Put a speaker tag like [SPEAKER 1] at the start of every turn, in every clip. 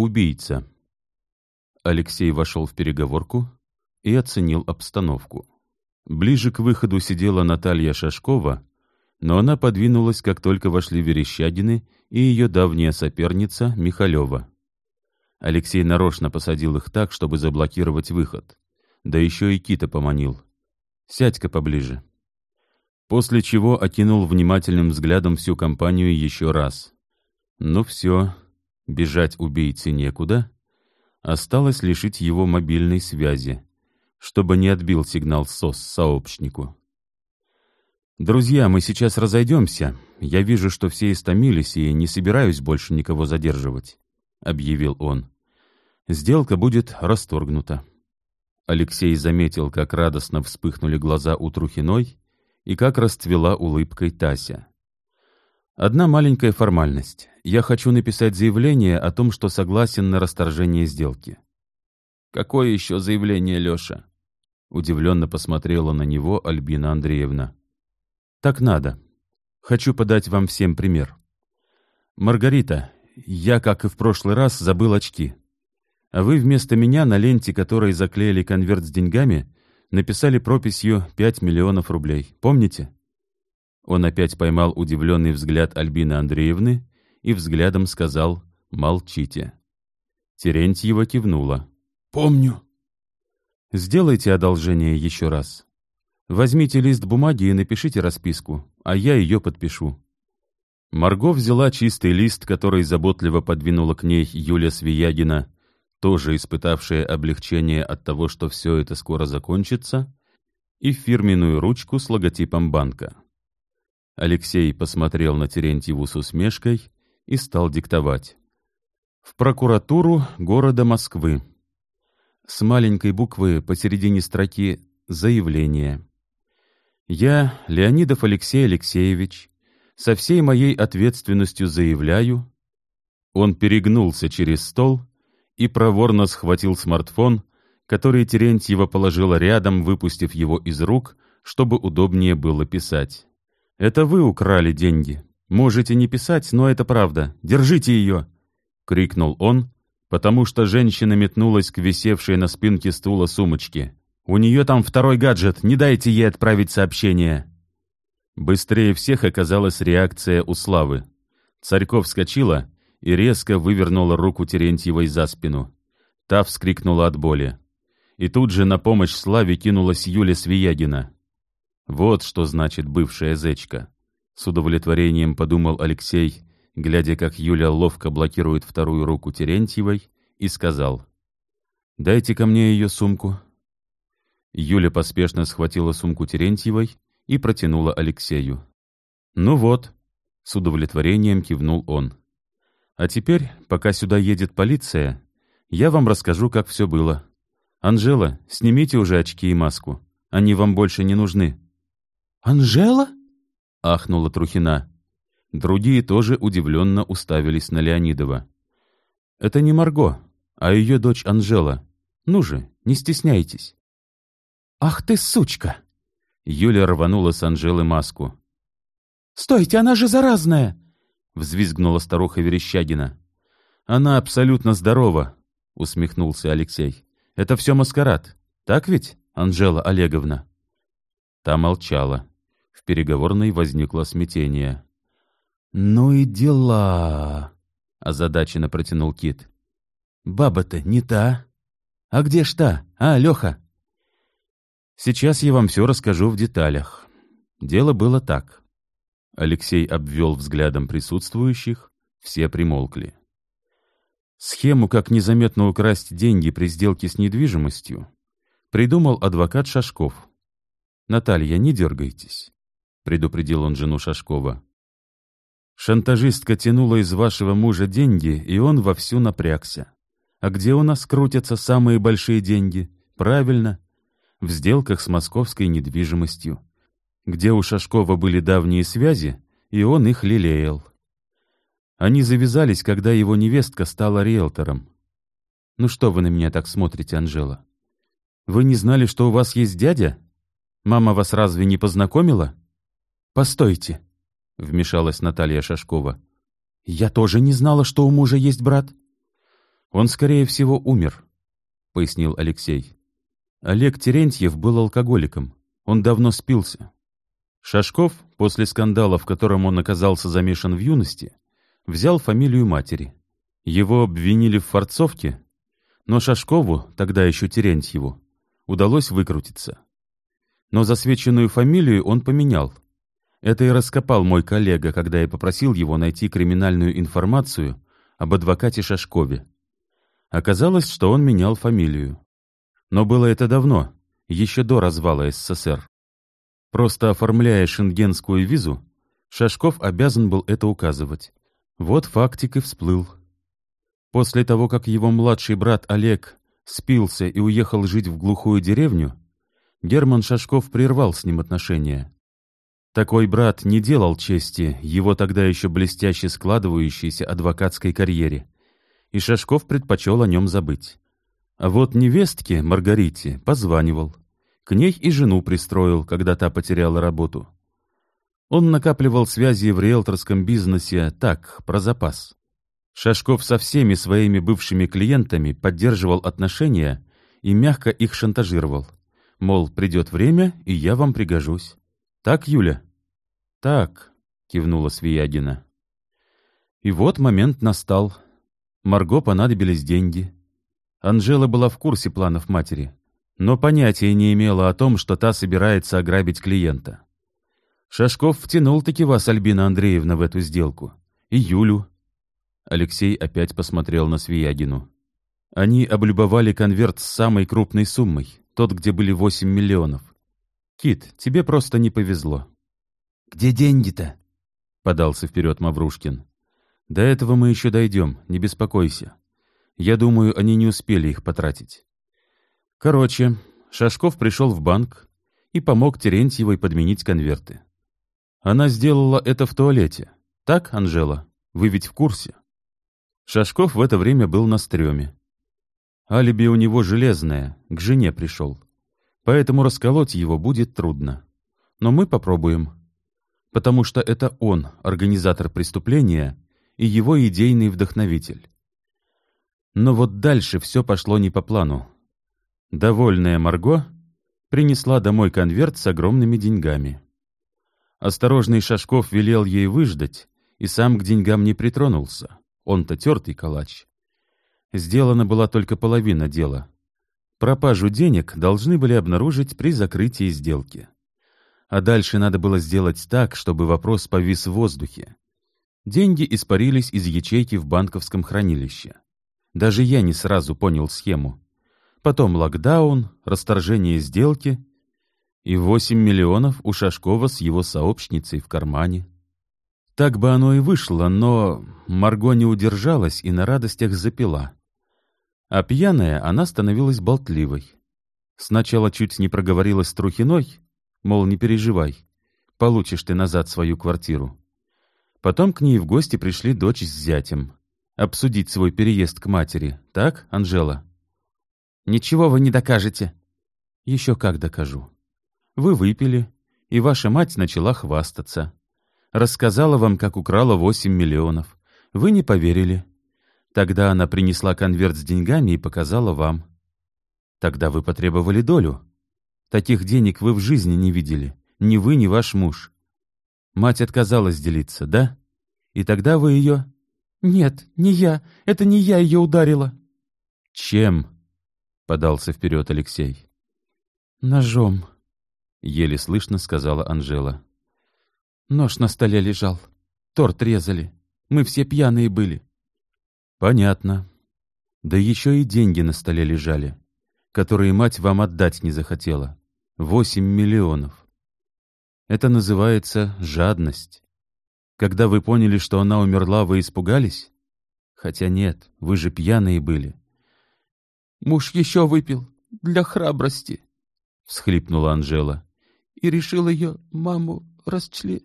[SPEAKER 1] Убийца. Алексей вошел в переговорку и оценил обстановку. Ближе к выходу сидела Наталья Шашкова, но она подвинулась, как только вошли Верещагины и ее давняя соперница Михалева. Алексей нарочно посадил их так, чтобы заблокировать выход. Да еще и Кита поманил. «Сядь-ка поближе». После чего окинул внимательным взглядом всю компанию еще раз. Ну все, бежать убийце некуда. Осталось лишить его мобильной связи, чтобы не отбил сигнал СОС сообщнику. «Друзья, мы сейчас разойдемся. Я вижу, что все истомились, и не собираюсь больше никого задерживать», — объявил он. «Сделка будет расторгнута». Алексей заметил, как радостно вспыхнули глаза у Трухиной и как расцвела улыбкой Тася. «Одна маленькая формальность. Я хочу написать заявление о том, что согласен на расторжение сделки». «Какое еще заявление, Леша?» Удивленно посмотрела на него Альбина Андреевна. Так надо. Хочу подать вам всем пример. Маргарита, я, как и в прошлый раз, забыл очки. А вы вместо меня на ленте, которой заклеили конверт с деньгами, написали прописью «пять миллионов рублей». Помните? Он опять поймал удивленный взгляд Альбины Андреевны и взглядом сказал «Молчите». Терентьева кивнула. «Помню». «Сделайте одолжение еще раз. Возьмите лист бумаги и напишите расписку, а я ее подпишу». Марго взяла чистый лист, который заботливо подвинула к ней Юля Свиягина, тоже испытавшая облегчение от того, что все это скоро закончится, и фирменную ручку с логотипом банка. Алексей посмотрел на Терентьеву с усмешкой и стал диктовать. В прокуратуру города Москвы. С маленькой буквы посередине строки «Заявление». Я, Леонидов Алексей Алексеевич, со всей моей ответственностью заявляю, он перегнулся через стол и проворно схватил смартфон, который Терентьева положила рядом, выпустив его из рук, чтобы удобнее было писать. «Это вы украли деньги. Можете не писать, но это правда. Держите ее!» — крикнул он, потому что женщина метнулась к висевшей на спинке стула сумочке. У нее там второй гаджет, не дайте ей отправить сообщение. Быстрее всех оказалась реакция у Славы. Царьков вскочила и резко вывернула руку Терентьевой за спину. Та вскрикнула от боли. И тут же на помощь Славе кинулась Юля Свиягина. Вот что значит бывшая зечка. С удовлетворением подумал Алексей, глядя, как Юля ловко блокирует вторую руку Терентьевой, и сказал. «Дайте ко мне ее сумку». Юля поспешно схватила сумку Терентьевой и протянула Алексею. «Ну вот», — с удовлетворением кивнул он. «А теперь, пока сюда едет полиция, я вам расскажу, как все было. Анжела, снимите уже очки и маску. Они вам больше не нужны».
[SPEAKER 2] «Анжела?»
[SPEAKER 1] — ахнула Трухина. Другие тоже удивленно уставились на Леонидова. «Это не Марго, а ее дочь Анжела. Ну же, не стесняйтесь».
[SPEAKER 2] «Ах ты, сучка!»
[SPEAKER 1] Юля рванула с Анжелы маску.
[SPEAKER 2] «Стойте, она же заразная!»
[SPEAKER 1] — взвизгнула старуха Верещагина. «Она абсолютно здорова», — усмехнулся Алексей. «Это все маскарад. Так ведь, Анжела Олеговна?» Та молчала. В переговорной возникло смятение.
[SPEAKER 2] «Ну и дела!» — озадаченно протянул Кит. «Баба-то не та. А где ж та, а, Леха?»
[SPEAKER 1] Сейчас я вам все расскажу в деталях. Дело было так. Алексей обвел взглядом присутствующих, все примолкли. Схему, как незаметно украсть деньги при сделке с недвижимостью, придумал адвокат Шашков. «Наталья, не дергайтесь», — предупредил он жену Шашкова. «Шантажистка тянула из вашего мужа деньги, и он вовсю напрягся. А где у нас крутятся самые большие деньги? Правильно, в сделках с московской недвижимостью, где у Шашкова были давние связи, и он их лелеял. Они завязались, когда его невестка стала риэлтором. «Ну что вы на меня так смотрите, Анжела? Вы не знали, что у вас есть дядя? Мама вас разве не познакомила?»
[SPEAKER 2] «Постойте», —
[SPEAKER 1] вмешалась Наталья Шашкова.
[SPEAKER 2] «Я тоже не знала, что у мужа есть брат».
[SPEAKER 1] Он, скорее всего, умер, — пояснил Алексей. Олег Терентьев был алкоголиком. Он давно спился. Шашков, после скандала, в котором он оказался замешан в юности, взял фамилию матери. Его обвинили в форцовке, но Шашкову, тогда еще Терентьеву, удалось выкрутиться. Но засвеченную фамилию он поменял. Это и раскопал мой коллега, когда я попросил его найти криминальную информацию об адвокате Шашкове. Оказалось, что он менял фамилию. Но было это давно, еще до развала СССР. Просто оформляя шенгенскую визу, Шашков обязан был это указывать. Вот фактик и всплыл. После того, как его младший брат Олег спился и уехал жить в глухую деревню, Герман Шашков прервал с ним отношения. Такой брат не делал чести его тогда еще блестяще складывающейся адвокатской карьере, и Шашков предпочел о нем забыть. А вот невестке, Маргарите, позванивал. К ней и жену пристроил, когда та потеряла работу. Он накапливал связи в риэлторском бизнесе так, про запас. Шашков со всеми своими бывшими клиентами поддерживал отношения и мягко их шантажировал. Мол, придет время, и я вам пригожусь. Так, Юля? Так, кивнула Свиягина. И вот момент настал. Марго понадобились деньги. Анжела была в курсе планов матери, но понятия не имела о том, что та собирается ограбить клиента. Шашков втянул-таки вас, Альбина Андреевна, в эту сделку. И Юлю. Алексей опять посмотрел на Свиягину. Они облюбовали конверт с самой крупной суммой, тот, где были восемь миллионов. Кит, тебе просто не повезло.
[SPEAKER 2] «Где деньги-то?»
[SPEAKER 1] — подался вперед Маврушкин. «До этого мы еще дойдем, не беспокойся. Я думаю, они не успели их потратить. Короче, Шашков пришел в банк и помог Терентьевой подменить конверты. Она сделала это в туалете. Так, Анжела? Вы ведь в курсе? Шашков в это время был на стреме. Алиби у него железное, к жене пришел. Поэтому расколоть его будет трудно. Но мы попробуем. Потому что это он, организатор преступления, и его идейный вдохновитель. Но вот дальше все пошло не по плану. Довольная Марго принесла домой конверт с огромными деньгами. Осторожный Шашков велел ей выждать и сам к деньгам не притронулся. Он-то тертый калач. Сделана была только половина дела. Пропажу денег должны были обнаружить при закрытии сделки. А дальше надо было сделать так, чтобы вопрос повис в воздухе. Деньги испарились из ячейки в банковском хранилище. Даже я не сразу понял схему. Потом локдаун, расторжение сделки и 8 миллионов у Шашкова с его сообщницей в кармане. Так бы оно и вышло, но Марго не удержалась и на радостях запила. А пьяная она становилась болтливой. Сначала чуть не проговорилась с Трухиной, мол, не переживай, получишь ты назад свою квартиру. Потом к ней в гости пришли дочь с зятем обсудить свой переезд к матери, так, Анжела? Ничего вы не докажете. Еще как докажу. Вы выпили, и ваша мать начала хвастаться. Рассказала вам, как украла восемь миллионов. Вы не поверили. Тогда она принесла конверт с деньгами и показала вам. Тогда вы потребовали долю. Таких денег вы в жизни не видели. Ни вы, ни ваш муж. Мать отказалась делиться, да? И тогда вы ее «Нет, не я. Это не я ее ударила». «Чем?» — подался вперед Алексей.
[SPEAKER 2] «Ножом», —
[SPEAKER 1] еле слышно сказала Анжела.
[SPEAKER 2] «Нож на столе лежал. Торт резали. Мы все пьяные были».
[SPEAKER 1] «Понятно. Да еще и деньги на столе лежали, которые мать вам отдать не захотела. Восемь миллионов. Это называется жадность. Когда вы поняли, что она умерла, вы испугались? Хотя нет, вы же пьяные были.
[SPEAKER 2] Муж еще выпил, для храбрости, — всхлипнула Анжела. И решил ее, маму, расчле...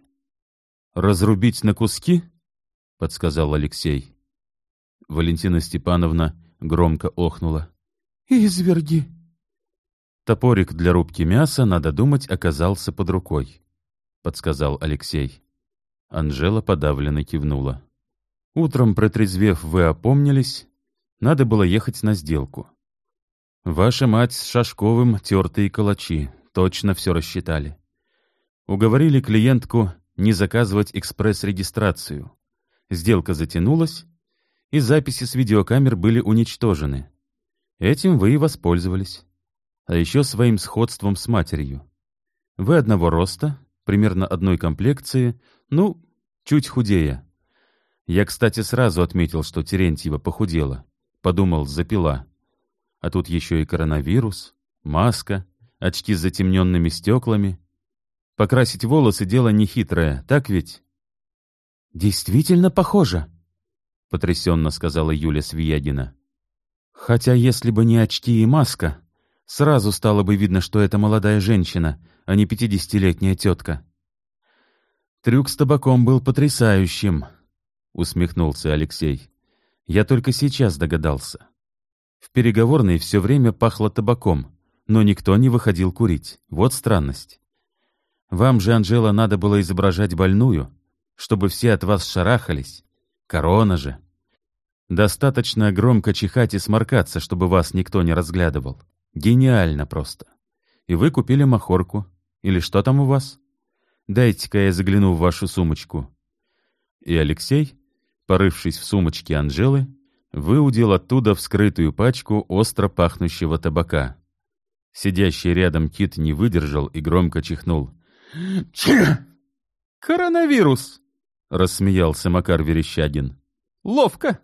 [SPEAKER 1] «Разрубить на куски?» — подсказал Алексей. Валентина Степановна громко охнула.
[SPEAKER 2] «Изверги!»
[SPEAKER 1] Топорик для рубки мяса, надо думать, оказался под рукой, — подсказал Алексей. Анжела подавленно кивнула. «Утром, протрезвев, вы опомнились Надо было ехать на сделку. Ваша мать с Шашковым тертые калачи, точно все рассчитали. Уговорили клиентку не заказывать экспресс-регистрацию. Сделка затянулась, и записи с видеокамер были уничтожены. Этим вы и воспользовались. А еще своим сходством с матерью. Вы одного роста, примерно одной комплекции, ну, чуть худее. Я, кстати, сразу отметил, что Терентьева похудела. Подумал, запила. А тут еще и коронавирус, маска, очки с затемненными стеклами. Покрасить волосы — дело нехитрое, так ведь?
[SPEAKER 2] «Действительно похоже», —
[SPEAKER 1] потрясенно сказала Юля Свиягина.
[SPEAKER 2] «Хотя если бы не очки и маска, сразу стало бы видно, что это молодая женщина, а не пятидесятилетняя тетка».
[SPEAKER 1] «Трюк с табаком был потрясающим», — усмехнулся Алексей. «Я только сейчас догадался. В переговорной все время пахло табаком, но никто не выходил курить. Вот странность. Вам же, Анжела, надо было изображать больную, чтобы все от вас шарахались. Корона же. Достаточно громко чихать и сморкаться, чтобы вас никто не разглядывал. Гениально просто. И вы купили махорку. Или что там у вас? Дайте-ка я загляну в вашу сумочку. И Алексей, порывшись в сумочке Анжелы, выудил оттуда вскрытую пачку остро пахнущего табака. Сидящий рядом Кит не выдержал и громко чихнул.
[SPEAKER 2] «Коронавирус!»
[SPEAKER 1] — рассмеялся Макар Верещагин.
[SPEAKER 2] «Ловко!»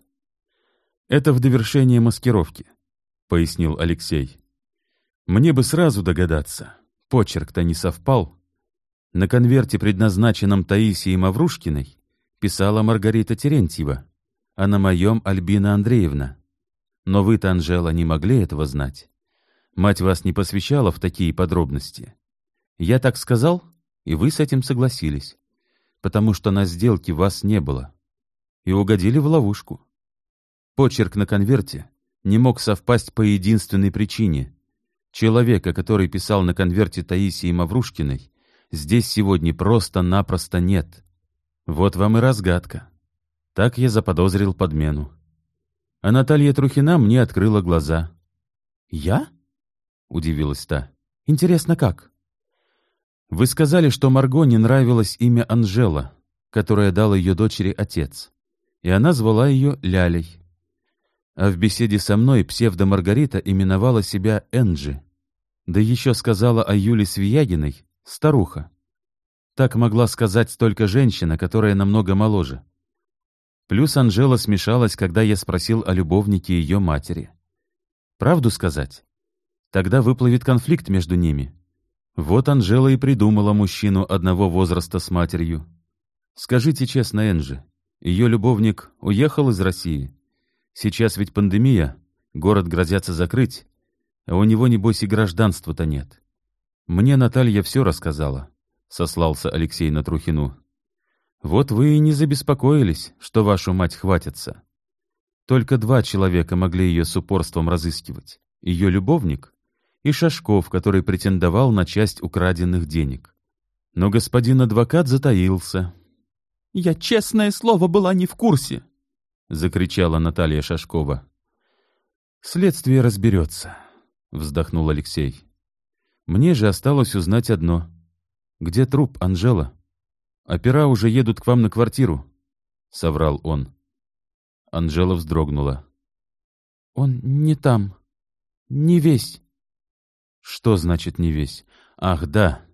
[SPEAKER 1] «Это в довершение маскировки», — пояснил Алексей. «Мне бы сразу догадаться. Почерк-то не совпал. На конверте, предназначенном Таисии Маврушкиной, писала Маргарита Терентьева, а на моем — Альбина Андреевна. Но вы-то, Анжела, не могли этого знать. Мать вас не посвящала в такие подробности. Я так сказал, и вы с этим согласились потому что на сделке вас не было, и угодили в ловушку. Почерк на конверте не мог совпасть по единственной причине. Человека, который писал на конверте Таисии Маврушкиной, здесь сегодня просто-напросто нет. Вот вам и разгадка. Так я заподозрил подмену. А Наталья Трухина мне открыла глаза.
[SPEAKER 2] «Я?» — удивилась та. «Интересно, как?»
[SPEAKER 1] Вы сказали, что Марго не нравилось имя Анжела, которое дал ее дочери отец, и она звала ее Лялей. А в беседе со мной псевдо-Маргарита именовала себя Энджи, да еще сказала о Юле Свиягиной «старуха». Так могла сказать только женщина, которая намного моложе. Плюс Анжела смешалась, когда я спросил о любовнике ее матери. Правду сказать? Тогда выплывет конфликт между ними. Вот Анжела и придумала мужчину одного возраста с матерью. Скажите честно, Энджи, ее любовник уехал из России? Сейчас ведь пандемия, город грозятся закрыть, а у него, небось, и гражданства-то нет. Мне Наталья все рассказала, — сослался Алексей на Трухину. Вот вы и не забеспокоились, что вашу мать хватится. Только два человека могли ее с упорством разыскивать. Ее любовник и Шашков, который претендовал на часть украденных денег. Но господин адвокат затаился.
[SPEAKER 2] «Я, честное слово, была не в курсе!»
[SPEAKER 1] — закричала Наталья Шашкова. «Следствие разберется», — вздохнул Алексей. «Мне же осталось узнать одно. Где труп, Анжела? Опера уже едут к вам на квартиру», — соврал он. Анжела вздрогнула.
[SPEAKER 2] «Он не там. Не весь».
[SPEAKER 1] Что значит не весь? Ах, да.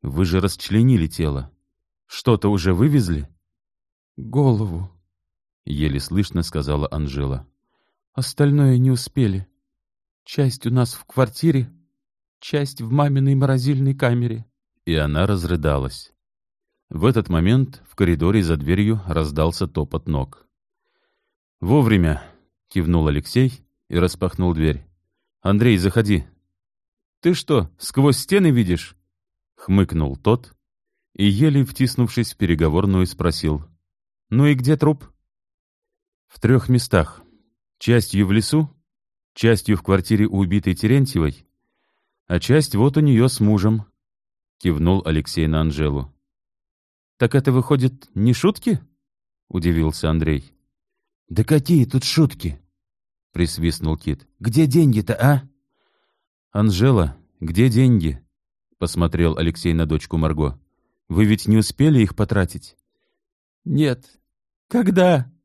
[SPEAKER 1] Вы же расчленили тело. Что-то уже вывезли?
[SPEAKER 2] Голову.
[SPEAKER 1] Еле слышно сказала Анжела.
[SPEAKER 2] Остальное не успели. Часть у нас в квартире, часть в маминой морозильной камере.
[SPEAKER 1] И она разрыдалась. В этот момент в коридоре за дверью раздался топот ног. «Вовремя!» — кивнул Алексей и распахнул дверь. «Андрей, заходи, «Ты что, сквозь стены видишь?» — хмыкнул тот и, еле втиснувшись в переговорную, спросил. «Ну и где труп?» «В трех местах. Частью в лесу, частью в квартире у убитой Терентьевой, а часть вот у нее с мужем», — кивнул Алексей на Анжелу. «Так это, выходит, не шутки?» — удивился Андрей.
[SPEAKER 2] «Да какие тут шутки?» — присвистнул Кит. «Где деньги-то, а?»
[SPEAKER 1] «Анжела, где деньги?» — посмотрел Алексей на дочку Марго. «Вы ведь не успели их потратить?»
[SPEAKER 3] «Нет. Когда?»
[SPEAKER 1] —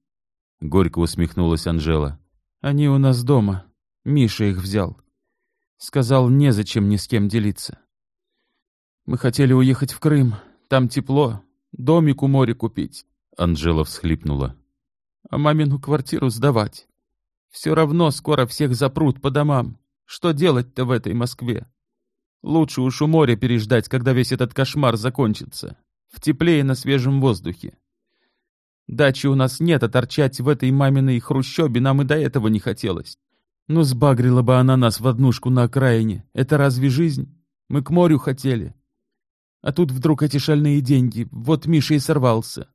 [SPEAKER 1] горько усмехнулась Анжела.
[SPEAKER 3] «Они у нас дома. Миша их взял. Сказал, незачем ни с кем делиться. Мы хотели уехать в Крым. Там тепло. Домик у моря купить».
[SPEAKER 1] Анжела всхлипнула.
[SPEAKER 3] «А мамину квартиру сдавать. Все равно скоро всех запрут по домам. Что делать-то в этой Москве? Лучше уж у моря переждать, когда весь этот кошмар закончится. В тепле и на свежем воздухе. Дачи у нас нет, а торчать в этой маминой хрущобе нам и до этого не хотелось. Ну, сбагрила бы она нас в однушку на окраине. Это разве жизнь? Мы к морю хотели. А тут вдруг эти шальные деньги. Вот Миша и сорвался.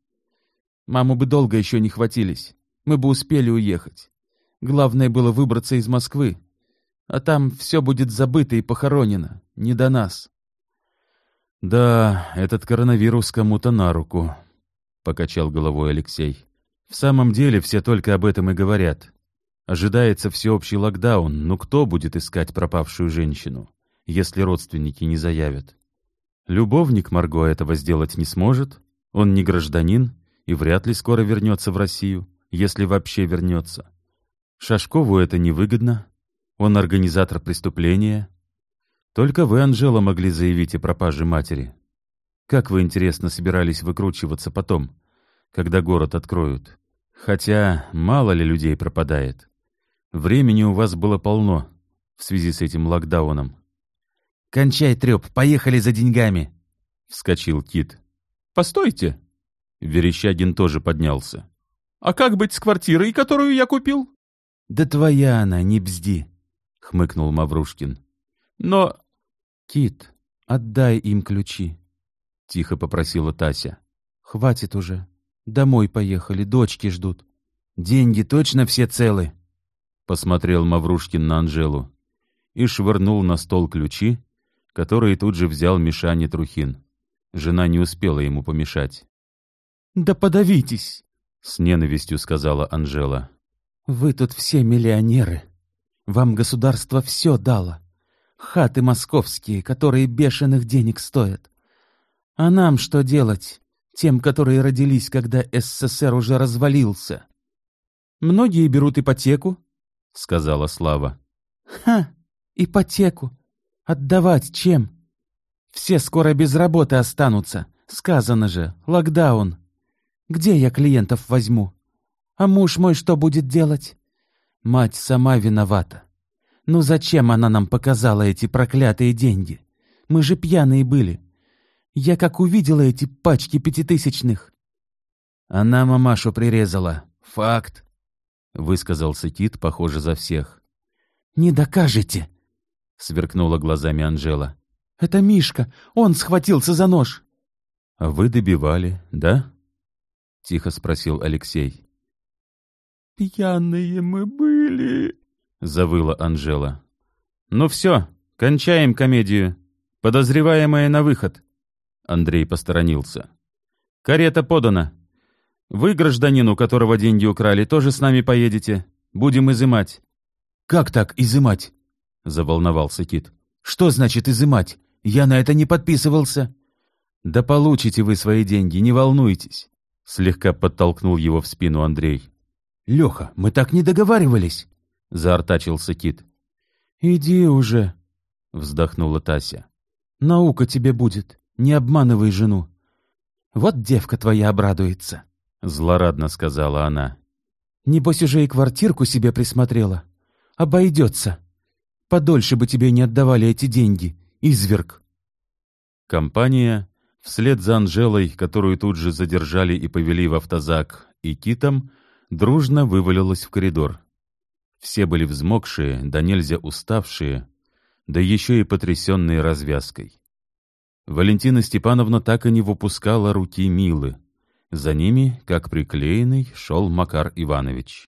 [SPEAKER 3] Маму бы долго еще не хватились. Мы бы успели уехать. Главное было выбраться из Москвы. А там все будет забыто и похоронено. Не до нас.
[SPEAKER 1] Да, этот коронавирус кому-то на руку, — покачал головой Алексей. «В самом деле все только об этом и говорят. Ожидается всеобщий локдаун, но кто будет искать пропавшую женщину, если родственники не заявят? Любовник Марго этого сделать не сможет, он не гражданин и вряд ли скоро вернется в Россию, если вообще вернется. Шашкову это невыгодно, он организатор преступления. Только вы, Анжела, могли заявить о пропаже матери, как вы, интересно, собирались выкручиваться потом, когда город откроют? Хотя мало ли людей пропадает. Времени у вас было полно в связи с этим локдауном.
[SPEAKER 2] «Кончай треп, поехали за деньгами!»
[SPEAKER 1] — вскочил Кит.
[SPEAKER 3] «Постойте!»
[SPEAKER 1] Верещагин тоже поднялся.
[SPEAKER 3] «А как быть с квартирой, которую я купил?»
[SPEAKER 2] «Да твоя она, не бзди!»
[SPEAKER 1] — хмыкнул Маврушкин.
[SPEAKER 3] «Но...»
[SPEAKER 2] «Кит, отдай им ключи!»
[SPEAKER 1] — тихо попросила Тася.
[SPEAKER 2] «Хватит уже. Домой поехали, дочки ждут. Деньги точно все целы?»
[SPEAKER 1] Посмотрел Маврушкин на Анжелу и швырнул на стол ключи, которые тут же взял Мишаня Трухин. Жена не успела ему помешать.
[SPEAKER 3] «Да подавитесь!»
[SPEAKER 1] — с ненавистью сказала Анжела.
[SPEAKER 2] «Вы тут все миллионеры. Вам государство все дало. Хаты московские, которые бешеных денег стоят. А нам что делать, тем, которые родились, когда СССР уже развалился?
[SPEAKER 3] Многие берут ипотеку, —
[SPEAKER 1] сказала Слава.
[SPEAKER 2] Ха, ипотеку. Отдавать чем? Все скоро без работы останутся. Сказано же, локдаун. Где я клиентов возьму? А муж мой что будет делать? Мать сама виновата. Ну зачем она нам показала эти проклятые деньги? Мы же пьяные были. Я как увидела эти пачки пятитысячных. Она мамашу прирезала. Факт. Высказался Кит, похоже, за всех. Не докажете. Сверкнула глазами Анжела. Это Мишка. Он схватился за нож.
[SPEAKER 1] А вы добивали, да? Тихо спросил Алексей.
[SPEAKER 3] «Пьяные мы были», —
[SPEAKER 1] завыла Анжела. «Ну все, кончаем комедию. Подозреваемая на выход», Андрей посторонился. «Карета подана. Вы, гражданин, у которого деньги украли, тоже с нами поедете. Будем изымать».
[SPEAKER 2] «Как так изымать?» — заволновался Кит. «Что значит изымать? Я на это не подписывался».
[SPEAKER 1] «Да получите вы свои деньги, не волнуйтесь», — слегка подтолкнул его в спину Андрей.
[SPEAKER 2] «Леха, мы так не договаривались», —
[SPEAKER 1] заортачился Кит.
[SPEAKER 2] «Иди уже», — вздохнула Тася. «Наука тебе будет. Не обманывай жену. Вот девка твоя обрадуется, —
[SPEAKER 1] злорадно сказала она.
[SPEAKER 2] Небось уже и квартирку себе присмотрела. Обойдется. Подольше бы тебе не отдавали эти деньги, изверг.
[SPEAKER 1] Компания, вслед за Анжелой, которую тут же задержали и повели в автозак, и Китом, дружно вывалилась в коридор. Все были взмокшие, да нельзя уставшие, да еще и потрясенные развязкой. Валентина Степановна так и не выпускала руки Милы. За ними, как приклеенный, шел Макар Иванович.